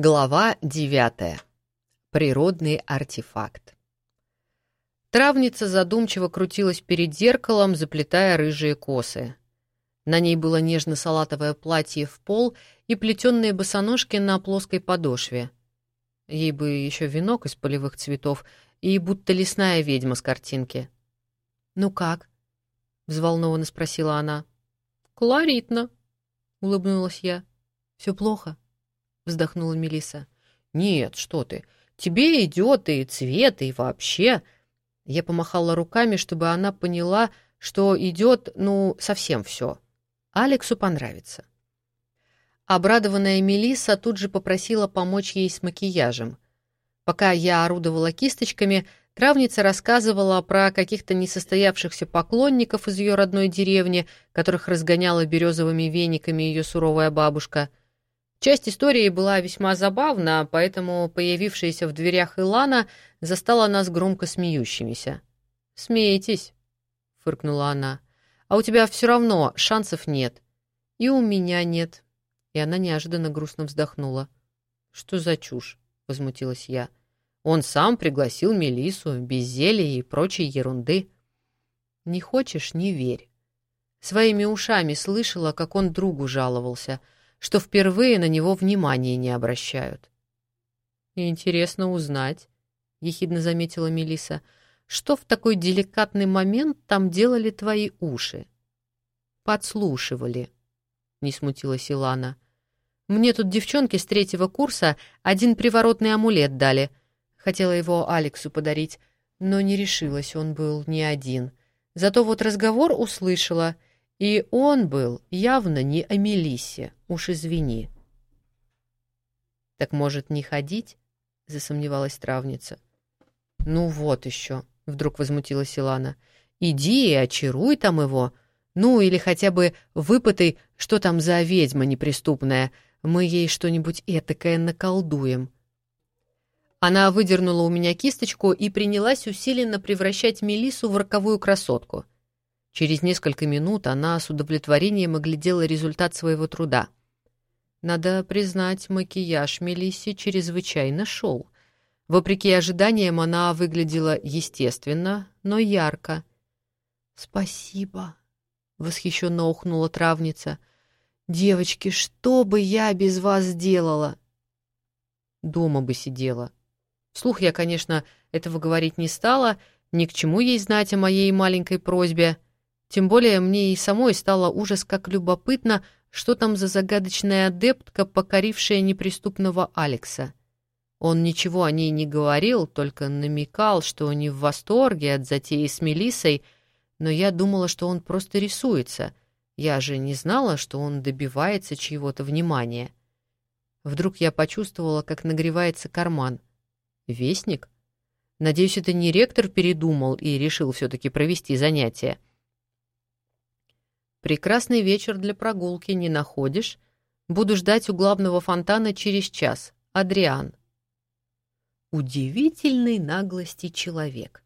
Глава 9. Природный артефакт. Травница задумчиво крутилась перед зеркалом, заплетая рыжие косы. На ней было нежно-салатовое платье в пол и плетеные босоножки на плоской подошве. Ей бы еще венок из полевых цветов и будто лесная ведьма с картинки. «Ну как?» — взволнованно спросила она. «Колоритно», — улыбнулась я. «Все плохо?» Вздохнула Мелиса. Нет, что ты? Тебе идет и цвет, и вообще. Я помахала руками, чтобы она поняла, что идет, ну, совсем все. Алексу понравится. Обрадованная Мелиса тут же попросила помочь ей с макияжем. Пока я орудовала кисточками, травница рассказывала про каких-то несостоявшихся поклонников из ее родной деревни, которых разгоняла березовыми вениками ее суровая бабушка — Часть истории была весьма забавна, поэтому появившаяся в дверях Илана застала нас громко смеющимися. «Смеетесь», — фыркнула она, — «а у тебя все равно шансов нет». «И у меня нет». И она неожиданно грустно вздохнула. «Что за чушь?» — возмутилась я. «Он сам пригласил Мелису, без зелья и прочей ерунды». «Не хочешь — не верь». Своими ушами слышала, как он другу жаловался — что впервые на него внимания не обращают. «Интересно узнать», — ехидно заметила Мелиса, «что в такой деликатный момент там делали твои уши?» «Подслушивали», — не смутилась Илана. «Мне тут девчонки с третьего курса один приворотный амулет дали. Хотела его Алексу подарить, но не решилась, он был не один. Зато вот разговор услышала — и он был явно не о Мелиссе, уж извини. «Так, может, не ходить?» — засомневалась травница. «Ну вот еще», — вдруг возмутилась Илана. «Иди и очаруй там его. Ну, или хотя бы выпытай, что там за ведьма неприступная. Мы ей что-нибудь этакое наколдуем». Она выдернула у меня кисточку и принялась усиленно превращать Мелису в роковую красотку — Через несколько минут она с удовлетворением оглядела результат своего труда. Надо признать, макияж Мелисси чрезвычайно шел. Вопреки ожиданиям, она выглядела естественно, но ярко. «Спасибо», — восхищенно ухнула травница. «Девочки, что бы я без вас сделала?» «Дома бы сидела». Вслух я, конечно, этого говорить не стала, ни к чему ей знать о моей маленькой просьбе — тем более мне и самой стало ужас как любопытно, что там за загадочная адептка, покорившая неприступного Алекса. Он ничего о ней не говорил, только намекал, что не в восторге от затеи с Мелиссой, но я думала, что он просто рисуется. Я же не знала, что он добивается чьего-то внимания. Вдруг я почувствовала, как нагревается карман. Вестник? Надеюсь, это не ректор передумал и решил все-таки провести занятия. Прекрасный вечер для прогулки не находишь? Буду ждать у главного фонтана через час. Адриан. Удивительной наглости человек.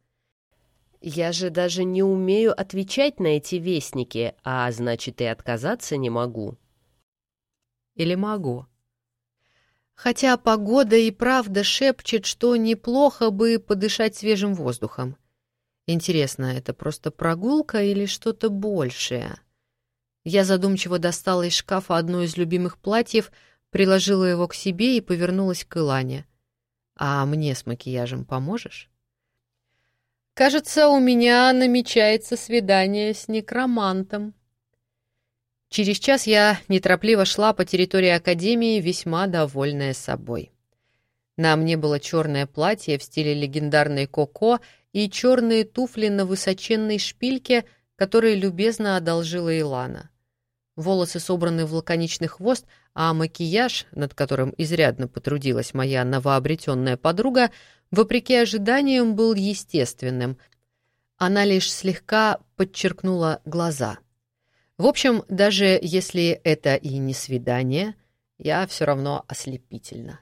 Я же даже не умею отвечать на эти вестники, а значит и отказаться не могу. Или могу? Хотя погода и правда шепчет, что неплохо бы подышать свежим воздухом. Интересно, это просто прогулка или что-то большее? Я задумчиво достала из шкафа одно из любимых платьев, приложила его к себе и повернулась к Илане. «А мне с макияжем поможешь?» «Кажется, у меня намечается свидание с некромантом». Через час я неторопливо шла по территории Академии, весьма довольная собой. На мне было черное платье в стиле легендарной Коко и черные туфли на высоченной шпильке, которые любезно одолжила Илана. Волосы собраны в лаконичный хвост, а макияж, над которым изрядно потрудилась моя новообретенная подруга, вопреки ожиданиям был естественным. Она лишь слегка подчеркнула глаза. В общем, даже если это и не свидание, я все равно ослепительна.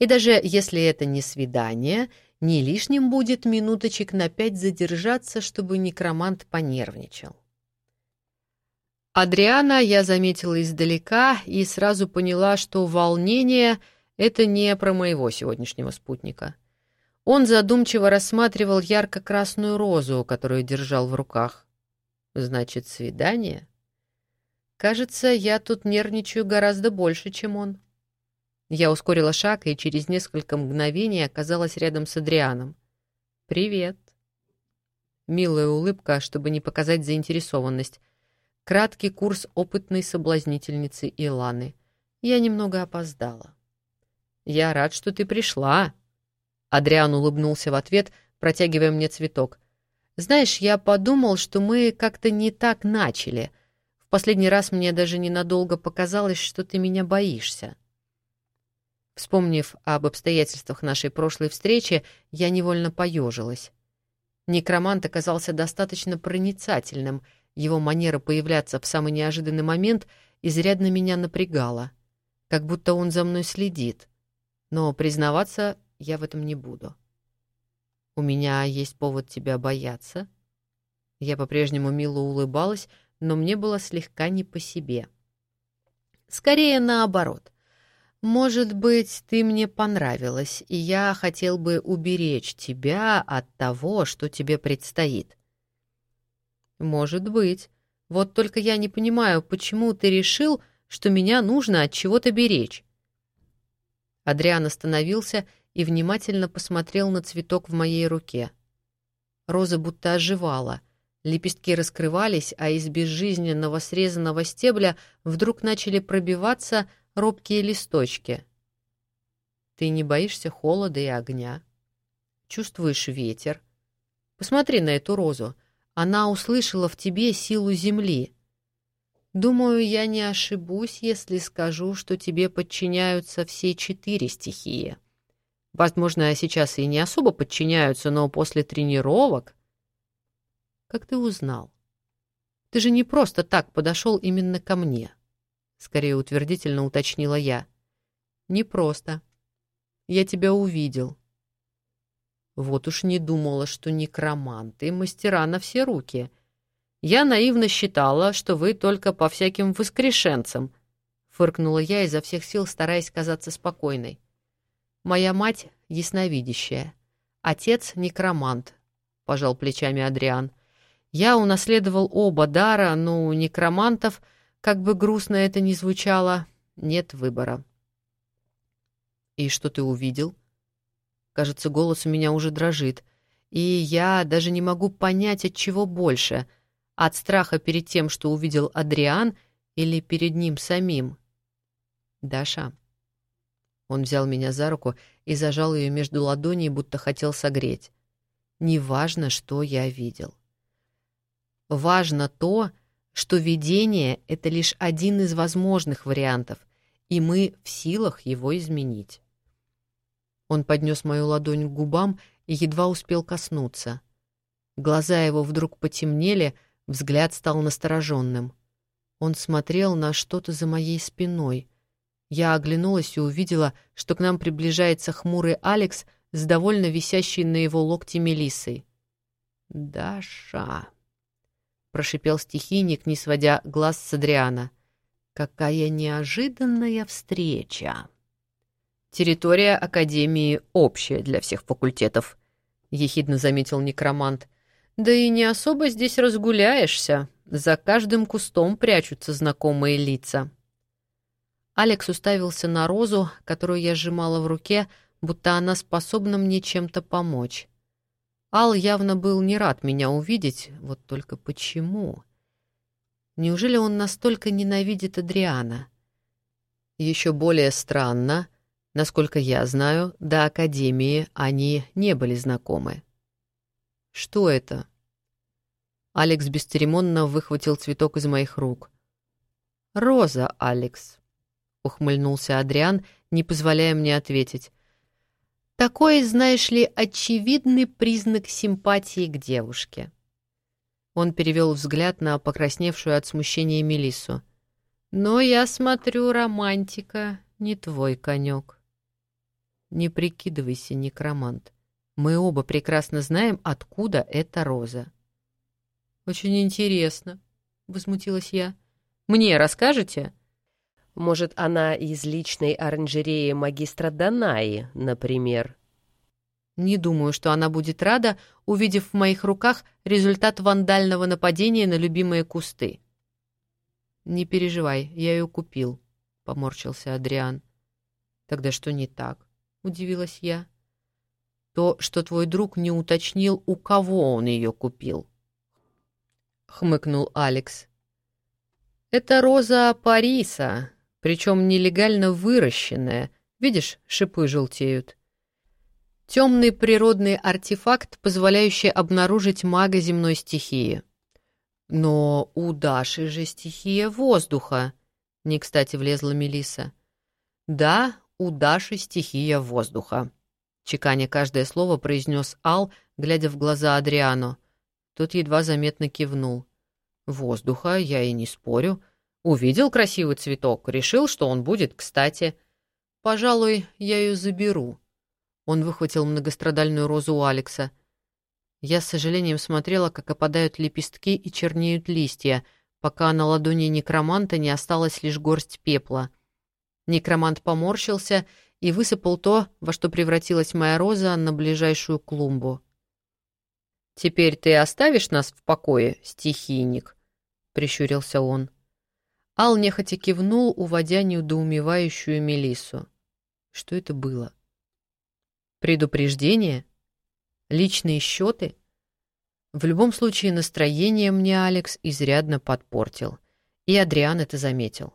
И даже если это не свидание, не лишним будет минуточек на пять задержаться, чтобы некромант понервничал. Адриана я заметила издалека и сразу поняла, что волнение Это не про моего сегодняшнего спутника. Он задумчиво рассматривал ярко-красную розу, которую держал в руках. Значит, свидание? Кажется, я тут нервничаю гораздо больше, чем он. Я ускорила шаг и через несколько мгновений оказалась рядом с Адрианом. «Привет». Милая улыбка, чтобы не показать заинтересованность. Краткий курс опытной соблазнительницы Иланы. Я немного опоздала. «Я рад, что ты пришла». Адриан улыбнулся в ответ, протягивая мне цветок. «Знаешь, я подумал, что мы как-то не так начали. В последний раз мне даже ненадолго показалось, что ты меня боишься». Вспомнив об обстоятельствах нашей прошлой встречи, я невольно поежилась. Некромант оказался достаточно проницательным, его манера появляться в самый неожиданный момент изрядно меня напрягала, как будто он за мной следит. Но признаваться я в этом не буду. «У меня есть повод тебя бояться». Я по-прежнему мило улыбалась, но мне было слегка не по себе. Скорее наоборот. Может быть, ты мне понравилась, и я хотел бы уберечь тебя от того, что тебе предстоит. Может быть. Вот только я не понимаю, почему ты решил, что меня нужно от чего-то беречь. Адриан остановился и внимательно посмотрел на цветок в моей руке. Роза будто оживала. Лепестки раскрывались, а из безжизненного срезанного стебля вдруг начали пробиваться робкие листочки. Ты не боишься холода и огня. Чувствуешь ветер. Посмотри на эту розу. Она услышала в тебе силу земли. Думаю, я не ошибусь, если скажу, что тебе подчиняются все четыре стихии. Возможно, сейчас и не особо подчиняются, но после тренировок... Как ты узнал? Ты же не просто так подошел именно ко мне. — скорее утвердительно уточнила я. Непросто. Я тебя увидел. Вот уж не думала, что некроманты мастера на все руки. Я наивно считала, что вы только по всяким воскрешенцам, фыркнула я изо всех сил, стараясь казаться спокойной. Моя мать ясновидящая, отец некромант, пожал плечами Адриан. Я унаследовал оба дара, но у некромантов — как бы грустно это ни звучало, нет выбора. «И что ты увидел?» Кажется, голос у меня уже дрожит, и я даже не могу понять, от чего больше — от страха перед тем, что увидел Адриан, или перед ним самим. «Даша». Он взял меня за руку и зажал ее между ладоней, будто хотел согреть. «Неважно, что я видел. Важно то, что видение — это лишь один из возможных вариантов, и мы в силах его изменить. Он поднес мою ладонь к губам и едва успел коснуться. Глаза его вдруг потемнели, взгляд стал настороженным. Он смотрел на что-то за моей спиной. Я оглянулась и увидела, что к нам приближается хмурый Алекс с довольно висящей на его локте Мелиссой. «Даша!» прошипел стихийник, не сводя глаз с Адриана. Какая неожиданная встреча. Территория Академии общая для всех факультетов, ехидно заметил некромант. Да и не особо здесь разгуляешься. За каждым кустом прячутся знакомые лица. Алекс уставился на розу, которую я сжимала в руке, будто она способна мне чем-то помочь. Ал явно был не рад меня увидеть, вот только почему? Неужели он настолько ненавидит Адриана? Еще более странно, насколько я знаю, до Академии они не были знакомы. Что это? Алекс бесцеремонно выхватил цветок из моих рук. «Роза, Алекс», — ухмыльнулся Адриан, не позволяя мне ответить. Такой, знаешь ли, очевидный признак симпатии к девушке. Он перевел взгляд на покрасневшую от смущения Мелиссу. «Но я смотрю, романтика не твой конек». «Не прикидывайся, некромант. Мы оба прекрасно знаем, откуда эта роза». «Очень интересно», — возмутилась я. «Мне расскажете?» Может, она из личной оранжереи магистра Данаи, например? Не думаю, что она будет рада, увидев в моих руках результат вандального нападения на любимые кусты. «Не переживай, я ее купил», — поморщился Адриан. «Тогда что не так?» — удивилась я. «То, что твой друг не уточнил, у кого он ее купил», — хмыкнул Алекс. «Это роза Париса, причем нелегально выращенная. Видишь, шипы желтеют». Темный природный артефакт, позволяющий обнаружить мага земной стихии. Но у Даши же стихия воздуха, не кстати влезла Мелиса. Да, у Даши стихия воздуха. Чеканя каждое слово произнес Ал, глядя в глаза Адриану. Тот едва заметно кивнул. Воздуха, я и не спорю. Увидел красивый цветок, решил, что он будет кстати. Пожалуй, я ее заберу. Он выхватил многострадальную розу у Алекса. Я с сожалением смотрела, как опадают лепестки и чернеют листья, пока на ладони некроманта не осталась лишь горсть пепла. Некромант поморщился и высыпал то, во что превратилась моя роза, на ближайшую клумбу. «Теперь ты оставишь нас в покое, стихийник?» — прищурился он. Ал нехотя кивнул, уводя неудоумевающую Мелиссу. Что это было? — Предупреждение? Личные счеты? В любом случае настроение мне Алекс изрядно подпортил. И Адриан это заметил.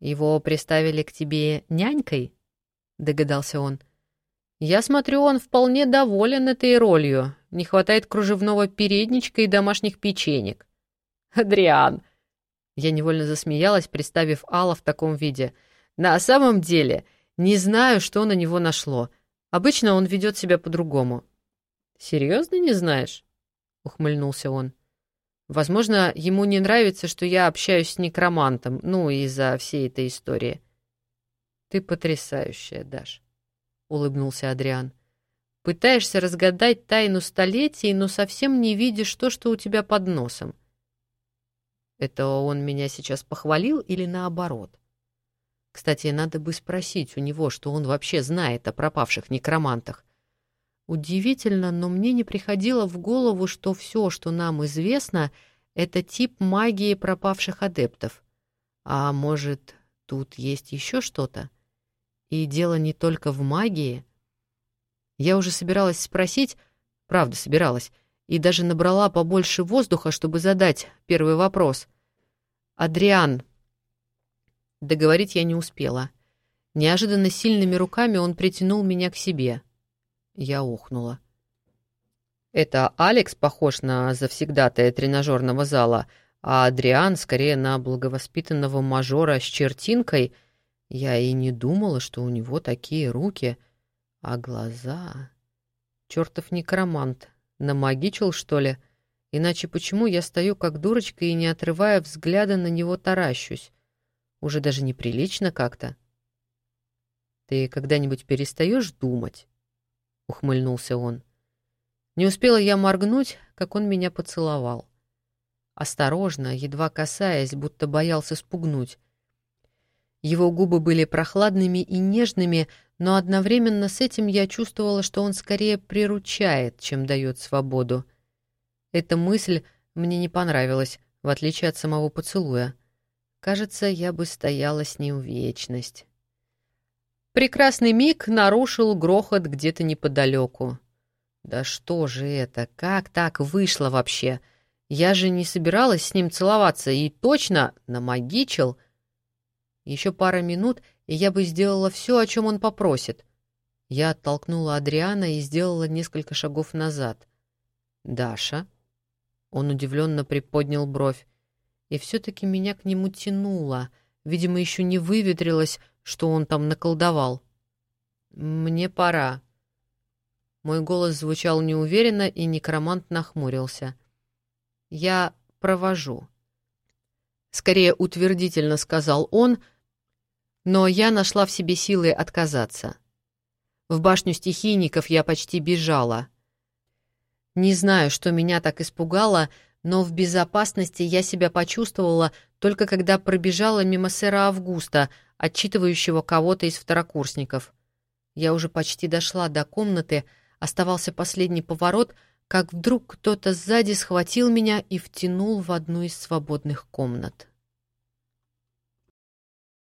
«Его приставили к тебе нянькой?» — догадался он. «Я смотрю, он вполне доволен этой ролью. Не хватает кружевного передничка и домашних печенек». «Адриан!» Я невольно засмеялась, представив Алла в таком виде. «На самом деле, не знаю, что на него нашло. Обычно он ведет себя по-другому. «Серьезно не знаешь?» — ухмыльнулся он. «Возможно, ему не нравится, что я общаюсь с некромантом, ну, из-за всей этой истории». «Ты потрясающая, Даш», — улыбнулся Адриан. «Пытаешься разгадать тайну столетий, но совсем не видишь то, что у тебя под носом». «Это он меня сейчас похвалил или наоборот?» Кстати, надо бы спросить у него, что он вообще знает о пропавших некромантах. Удивительно, но мне не приходило в голову, что все, что нам известно, это тип магии пропавших адептов. А может, тут есть еще что-то? И дело не только в магии. Я уже собиралась спросить, правда собиралась, и даже набрала побольше воздуха, чтобы задать первый вопрос. «Адриан, Договорить я не успела. Неожиданно сильными руками он притянул меня к себе. Я ухнула. Это Алекс похож на завсегдатая тренажерного зала, а Адриан скорее на благовоспитанного мажора с чертинкой. Я и не думала, что у него такие руки. А глаза... Чертов некромант. Намагичил, что ли? Иначе почему я стою как дурочка и, не отрывая взгляда, на него таращусь? Уже даже неприлично как-то. «Ты когда-нибудь перестаешь думать?» — ухмыльнулся он. Не успела я моргнуть, как он меня поцеловал. Осторожно, едва касаясь, будто боялся спугнуть. Его губы были прохладными и нежными, но одновременно с этим я чувствовала, что он скорее приручает, чем дает свободу. Эта мысль мне не понравилась, в отличие от самого поцелуя. Кажется, я бы стояла с ним в вечность. Прекрасный миг нарушил грохот где-то неподалеку. Да что же это? Как так вышло вообще? Я же не собиралась с ним целоваться и точно намагичил. Еще пара минут, и я бы сделала все, о чем он попросит. Я оттолкнула Адриана и сделала несколько шагов назад. «Даша?» Он удивленно приподнял бровь и все-таки меня к нему тянуло. Видимо, еще не выветрилось, что он там наколдовал. «Мне пора». Мой голос звучал неуверенно, и некромант нахмурился. «Я провожу». Скорее утвердительно сказал он, но я нашла в себе силы отказаться. В башню стихийников я почти бежала. Не знаю, что меня так испугало, но в безопасности я себя почувствовала только когда пробежала мимо сэра Августа, отчитывающего кого-то из второкурсников. Я уже почти дошла до комнаты, оставался последний поворот, как вдруг кто-то сзади схватил меня и втянул в одну из свободных комнат.